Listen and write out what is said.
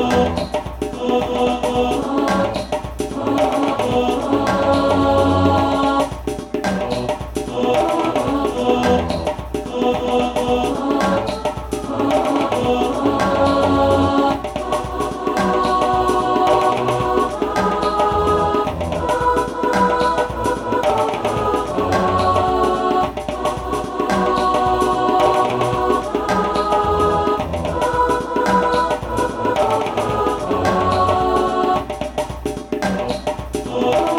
Oh. Oh,